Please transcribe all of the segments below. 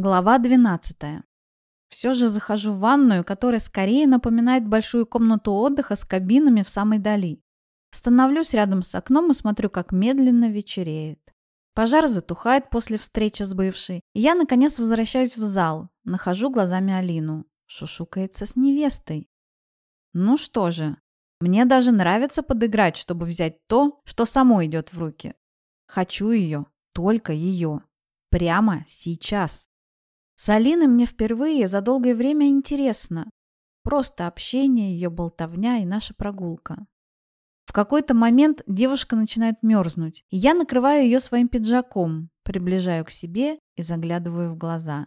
Глава 12. Все же захожу в ванную, которая скорее напоминает большую комнату отдыха с кабинами в самой дали. Становлюсь рядом с окном и смотрю, как медленно вечереет. Пожар затухает после встречи с бывшей, и я, наконец, возвращаюсь в зал, нахожу глазами Алину. Шушукается с невестой. Ну что же, мне даже нравится подыграть, чтобы взять то, что само идет в руки. Хочу ее, только ее. Прямо сейчас. С Алиной мне впервые за долгое время интересно. Просто общение, ее болтовня и наша прогулка. В какой-то момент девушка начинает мерзнуть, и я накрываю ее своим пиджаком, приближаю к себе и заглядываю в глаза.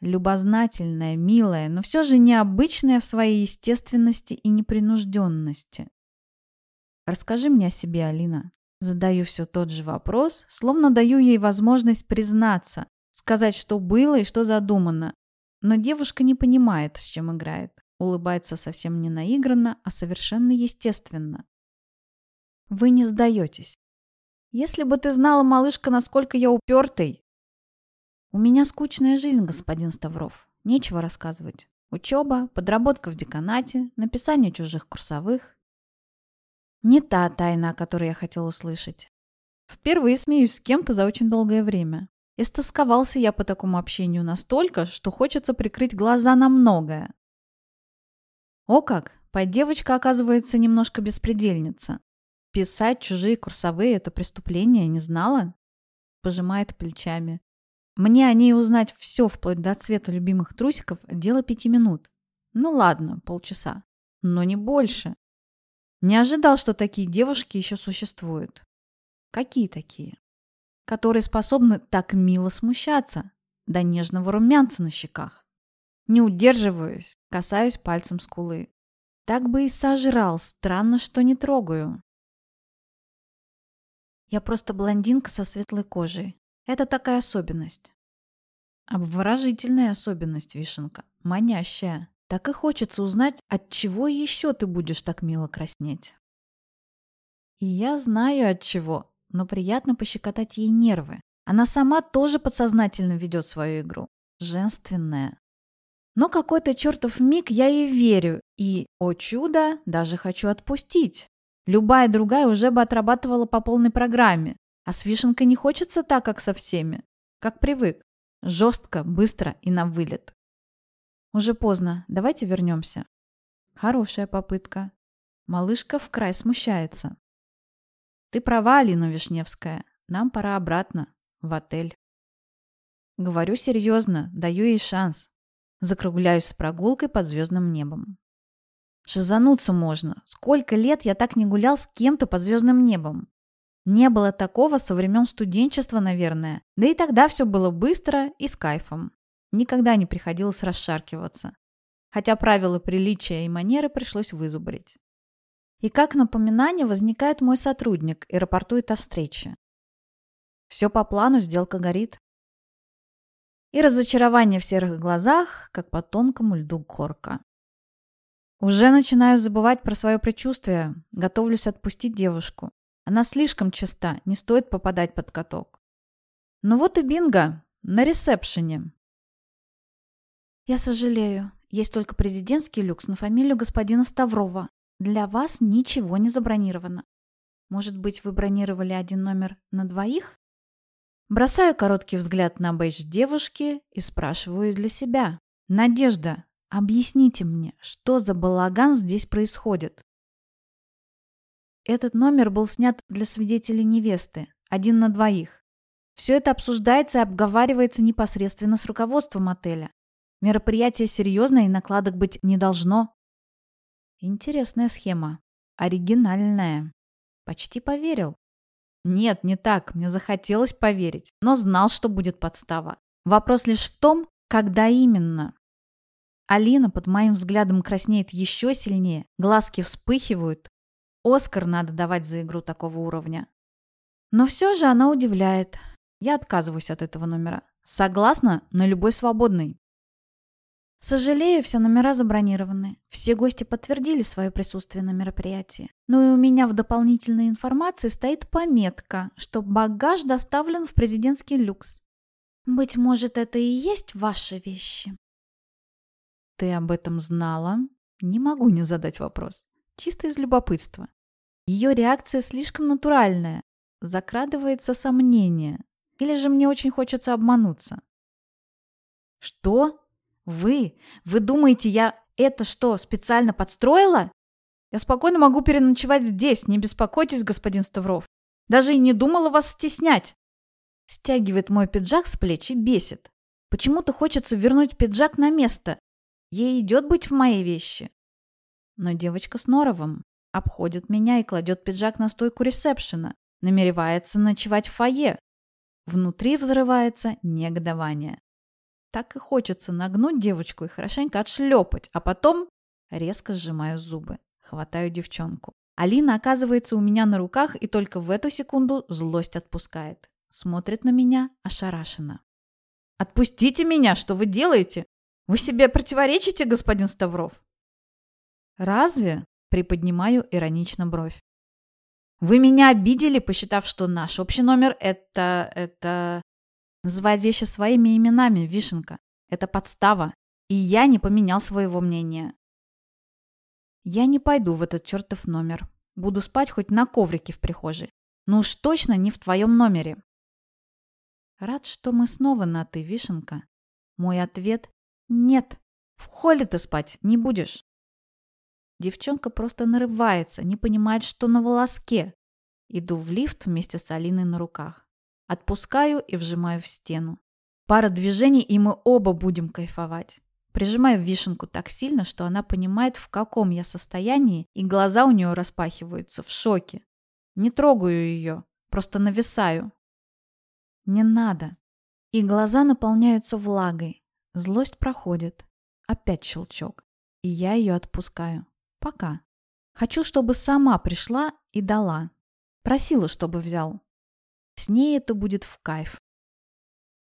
Любознательная, милая, но все же необычная в своей естественности и непринужденности. Расскажи мне о себе, Алина. Задаю все тот же вопрос, словно даю ей возможность признаться, сказать, что было и что задумано. Но девушка не понимает, с чем играет. Улыбается совсем не наигранно, а совершенно естественно. Вы не сдаетесь. Если бы ты знала, малышка, насколько я упертый. У меня скучная жизнь, господин Ставров. Нечего рассказывать. Учеба, подработка в деканате, написание чужих курсовых. Не та тайна, о которой я хотел услышать. Впервые смеюсь с кем-то за очень долгое время. Истосковался я по такому общению настолько, что хочется прикрыть глаза на многое. О как! Поддевочка, оказывается, немножко беспредельница. Писать чужие курсовые – это преступление, не знала? Пожимает плечами. Мне о ней узнать все, вплоть до цвета любимых трусиков, дело пяти минут. Ну ладно, полчаса. Но не больше. Не ожидал, что такие девушки еще существуют. Какие такие? Которые способны так мило смущаться, до нежного румянца на щеках. Не удерживаюсь, касаюсь пальцем скулы. Так бы и сожрал, странно, что не трогаю. Я просто блондинка со светлой кожей. Это такая особенность. Обворожительная особенность, Вишенка. Манящая. Так и хочется узнать, от чего еще ты будешь так мило краснеть. И я знаю от чего но приятно пощекотать ей нервы. Она сама тоже подсознательно ведет свою игру. Женственная. Но какой-то чертов миг я ей верю и, о чудо, даже хочу отпустить. Любая другая уже бы отрабатывала по полной программе. А с вишенкой не хочется так, как со всеми. Как привык. Жестко, быстро и на вылет. Уже поздно. Давайте вернемся. Хорошая попытка. Малышка в край смущается. Ты права, Алина Вишневская. Нам пора обратно, в отель. Говорю серьезно, даю ей шанс. Закругляюсь с прогулкой под звездным небом. Шизануться можно. Сколько лет я так не гулял с кем-то под звездным небом. Не было такого со времен студенчества, наверное. Да и тогда все было быстро и с кайфом. Никогда не приходилось расшаркиваться. Хотя правила приличия и манеры пришлось вызубрить. И как напоминание возникает мой сотрудник и рапортует о встрече. Все по плану, сделка горит. И разочарование в серых глазах, как по тонкому льду корка. Уже начинаю забывать про свое предчувствие, готовлюсь отпустить девушку. Она слишком чиста, не стоит попадать под каток. Ну вот и бинго, на ресепшене. Я сожалею, есть только президентский люкс на фамилию господина Ставрова. Для вас ничего не забронировано. Может быть, вы бронировали один номер на двоих? Бросаю короткий взгляд на бейдж девушки и спрашиваю для себя. Надежда, объясните мне, что за балаган здесь происходит? Этот номер был снят для свидетелей невесты, один на двоих. Все это обсуждается и обговаривается непосредственно с руководством отеля. Мероприятие серьезное и накладок быть не должно. Интересная схема. Оригинальная. Почти поверил. Нет, не так. Мне захотелось поверить, но знал, что будет подстава. Вопрос лишь в том, когда именно. Алина под моим взглядом краснеет еще сильнее, глазки вспыхивают. Оскар надо давать за игру такого уровня. Но все же она удивляет. Я отказываюсь от этого номера. Согласна на любой свободный. Сожалею, все номера забронированы. Все гости подтвердили свое присутствие на мероприятии. Ну и у меня в дополнительной информации стоит пометка, что багаж доставлен в президентский люкс. Быть может, это и есть ваши вещи? Ты об этом знала? Не могу не задать вопрос. Чисто из любопытства. Ее реакция слишком натуральная. Закрадывается сомнение. Или же мне очень хочется обмануться. Что? Вы? Вы думаете, я это что, специально подстроила? Я спокойно могу переночевать здесь, не беспокойтесь, господин Ставров. Даже и не думала вас стеснять. Стягивает мой пиджак с плеч и бесит. Почему-то хочется вернуть пиджак на место. Ей идет быть в моей вещи. Но девочка с норовом обходит меня и кладет пиджак на стойку ресепшена. Намеревается ночевать в фойе. Внутри взрывается негодование. Так и хочется нагнуть девочку и хорошенько отшлепать, а потом резко сжимаю зубы. Хватаю девчонку. Алина оказывается у меня на руках и только в эту секунду злость отпускает. Смотрит на меня ошарашенно. «Отпустите меня! Что вы делаете? Вы себе противоречите, господин Ставров?» «Разве?» – приподнимаю иронично бровь. «Вы меня обидели, посчитав, что наш общий номер – это... это...» Называть вещи своими именами, Вишенка. Это подстава. И я не поменял своего мнения. Я не пойду в этот чертов номер. Буду спать хоть на коврике в прихожей. Ну уж точно не в твоем номере. Рад, что мы снова на «ты», Вишенка. Мой ответ – нет. В холле ты спать не будешь. Девчонка просто нарывается, не понимает, что на волоске. Иду в лифт вместе с Алиной на руках. Отпускаю и вжимаю в стену. Пара движений, и мы оба будем кайфовать. Прижимаю вишенку так сильно, что она понимает, в каком я состоянии, и глаза у нее распахиваются в шоке. Не трогаю ее, просто нависаю. Не надо. И глаза наполняются влагой. Злость проходит. Опять щелчок. И я ее отпускаю. Пока. Хочу, чтобы сама пришла и дала. Просила, чтобы взял. С ней это будет в кайф.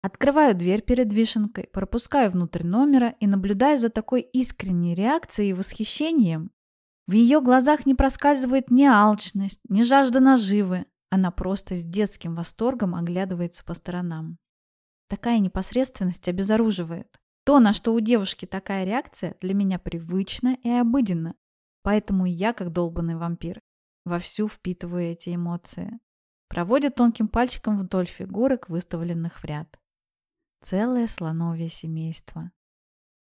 Открываю дверь перед вишенкой, пропускаю внутрь номера и наблюдаю за такой искренней реакцией и восхищением. В ее глазах не проскальзывает ни алчность, ни жажда наживы. Она просто с детским восторгом оглядывается по сторонам. Такая непосредственность обезоруживает. То, на что у девушки такая реакция, для меня привычно и обыденно. Поэтому я, как долбанный вампир, вовсю впитываю эти эмоции. Проводит тонким пальчиком вдоль фигурок, выставленных в ряд. Целое слоновье семейство.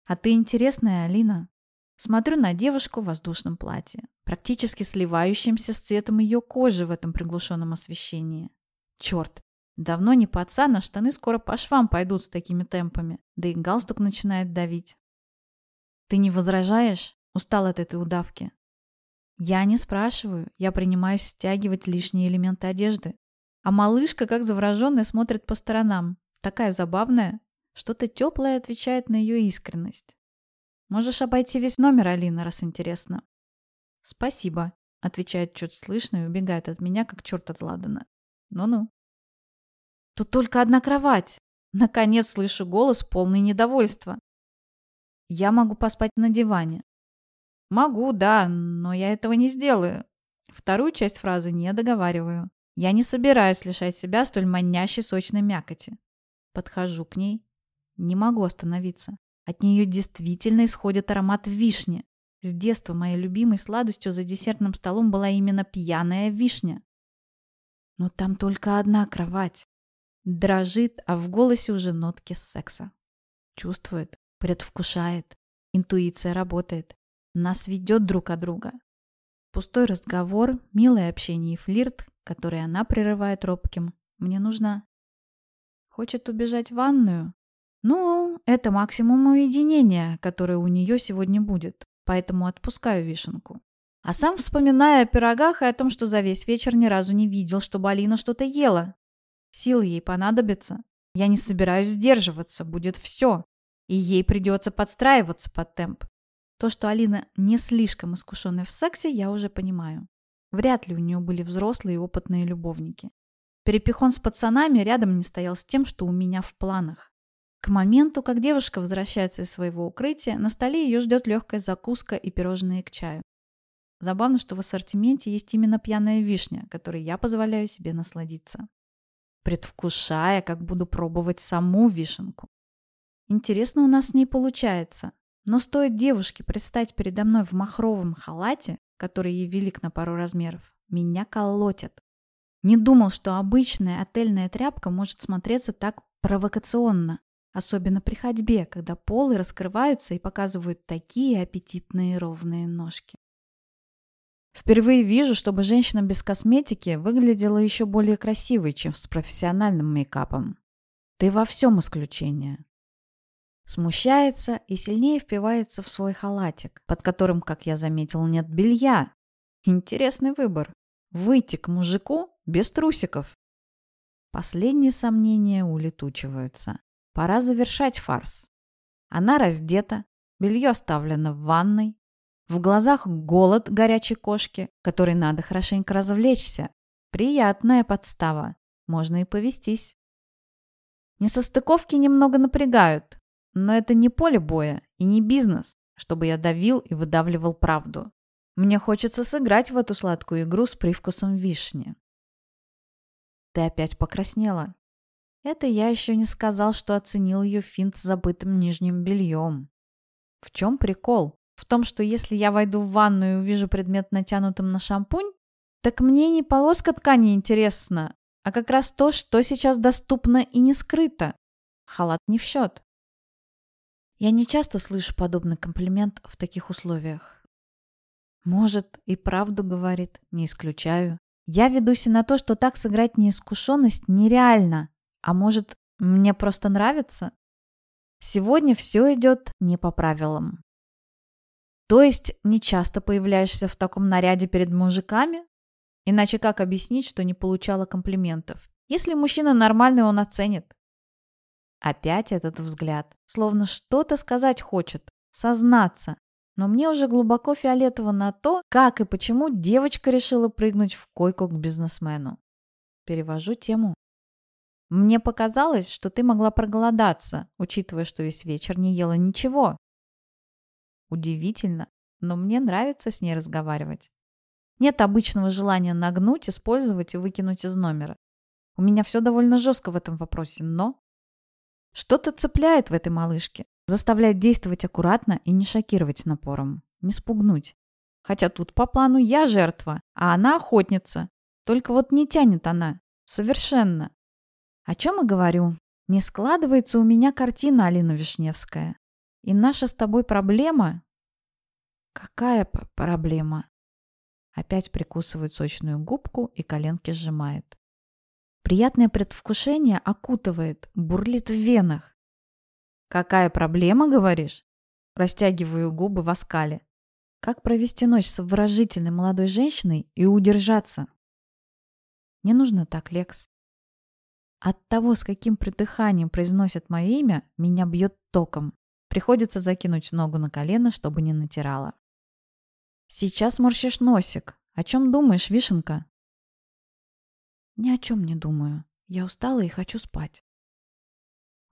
А ты интересная, Алина. Смотрю на девушку в воздушном платье, практически сливающимся с цветом ее кожи в этом приглушенном освещении. Черт, давно не пацан, а штаны скоро по швам пойдут с такими темпами, да и галстук начинает давить. Ты не возражаешь? Устал от этой удавки. Я не спрашиваю, я принимаюсь стягивать лишние элементы одежды. А малышка, как завороженная, смотрит по сторонам. Такая забавная. Что-то теплое отвечает на ее искренность. Можешь обойти весь номер, Алина, раз интересно. Спасибо, отвечает чуть слышно и убегает от меня, как черт от Ладана. Ну-ну. Тут только одна кровать. Наконец слышу голос, полный недовольства. Я могу поспать на диване. Могу, да, но я этого не сделаю. Вторую часть фразы не договариваю. Я не собираюсь лишать себя столь манящей сочной мякоти. Подхожу к ней. Не могу остановиться. От нее действительно исходит аромат вишни. С детства моей любимой сладостью за десертным столом была именно пьяная вишня. Но там только одна кровать. Дрожит, а в голосе уже нотки секса. Чувствует, предвкушает. Интуиция работает. Нас ведет друг от друга. Пустой разговор, милое общение и флирт, который она прерывает робким. Мне нужно... Хочет убежать в ванную? Ну, это максимум уединения, которое у нее сегодня будет, поэтому отпускаю вишенку. А сам вспоминаю о пирогах и о том, что за весь вечер ни разу не видел, чтобы Алина что-то ела. Силы ей понадобятся. Я не собираюсь сдерживаться, будет все. И ей придется подстраиваться под темп. То, что Алина не слишком искушенная в сексе, я уже понимаю. Вряд ли у нее были взрослые и опытные любовники. Перепихон с пацанами рядом не стоял с тем, что у меня в планах. К моменту, как девушка возвращается из своего укрытия, на столе ее ждет легкая закуска и пирожные к чаю. Забавно, что в ассортименте есть именно пьяная вишня, которой я позволяю себе насладиться. предвкушая, как буду пробовать саму вишенку. Интересно у нас с ней получается. Но стоит девушке предстать передо мной в махровом халате, который ей велик на пару размеров, меня колотят. Не думал, что обычная отельная тряпка может смотреться так провокационно, особенно при ходьбе, когда полы раскрываются и показывают такие аппетитные ровные ножки. Впервые вижу, чтобы женщина без косметики выглядела еще более красивой, чем с профессиональным мейкапом. Ты во всем исключение. Смущается и сильнее впивается в свой халатик, под которым, как я заметил, нет белья. Интересный выбор. Выйти к мужику без трусиков. Последние сомнения улетучиваются. Пора завершать фарс. Она раздета, белье оставлено в ванной. В глазах голод горячей кошки, которой надо хорошенько развлечься. Приятная подстава. Можно и повестись. Несостыковки немного напрягают, но это не поле боя и не бизнес, чтобы я давил и выдавливал правду. Мне хочется сыграть в эту сладкую игру с привкусом вишни. Ты опять покраснела. Это я еще не сказал, что оценил ее финт с забытым нижним бельем. В чем прикол? В том, что если я войду в ванну и увижу предмет натянутым на шампунь, так мне не полоска ткани интересна, а как раз то, что сейчас доступно и не скрыто. Халат не в счет. Я не часто слышу подобный комплимент в таких условиях. Может, и правду говорит, не исключаю. Я ведусь и на то, что так сыграть неискушенность нереально. А может, мне просто нравится? Сегодня все идет не по правилам. То есть не часто появляешься в таком наряде перед мужиками? Иначе как объяснить, что не получала комплиментов? Если мужчина нормальный, он оценит. Опять этот взгляд, словно что-то сказать хочет, сознаться, но мне уже глубоко фиолетово на то, как и почему девочка решила прыгнуть в койку к бизнесмену. Перевожу тему. Мне показалось, что ты могла проголодаться, учитывая, что весь вечер не ела ничего. Удивительно, но мне нравится с ней разговаривать. Нет обычного желания нагнуть, использовать и выкинуть из номера. У меня все довольно жестко в этом вопросе, но... Что-то цепляет в этой малышке. Заставляет действовать аккуратно и не шокировать напором. Не спугнуть. Хотя тут по плану я жертва, а она охотница. Только вот не тянет она. Совершенно. О чем и говорю. Не складывается у меня картина, Алина Вишневская. И наша с тобой проблема... Какая проблема? Опять прикусывает сочную губку и коленки сжимает. Приятное предвкушение окутывает, бурлит в венах. «Какая проблема, говоришь?» Растягиваю губы в оскале. Как провести ночь с выражительной молодой женщиной и удержаться? Не нужно так, Лекс. От того, с каким придыханием произносят мое имя, меня бьет током. Приходится закинуть ногу на колено, чтобы не натирала. Сейчас морщишь носик. О чем думаешь, вишенка? Ни о чем не думаю. Я устала и хочу спать.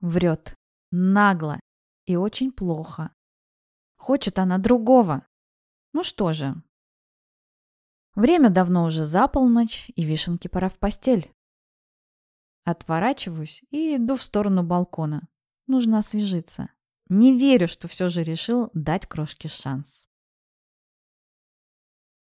Врет. Нагло и очень плохо. Хочет она другого. Ну что же. Время давно уже за полночь, и вишенке пора в постель. Отворачиваюсь и иду в сторону балкона. Нужно освежиться. Не верю, что все же решил дать крошке шанс.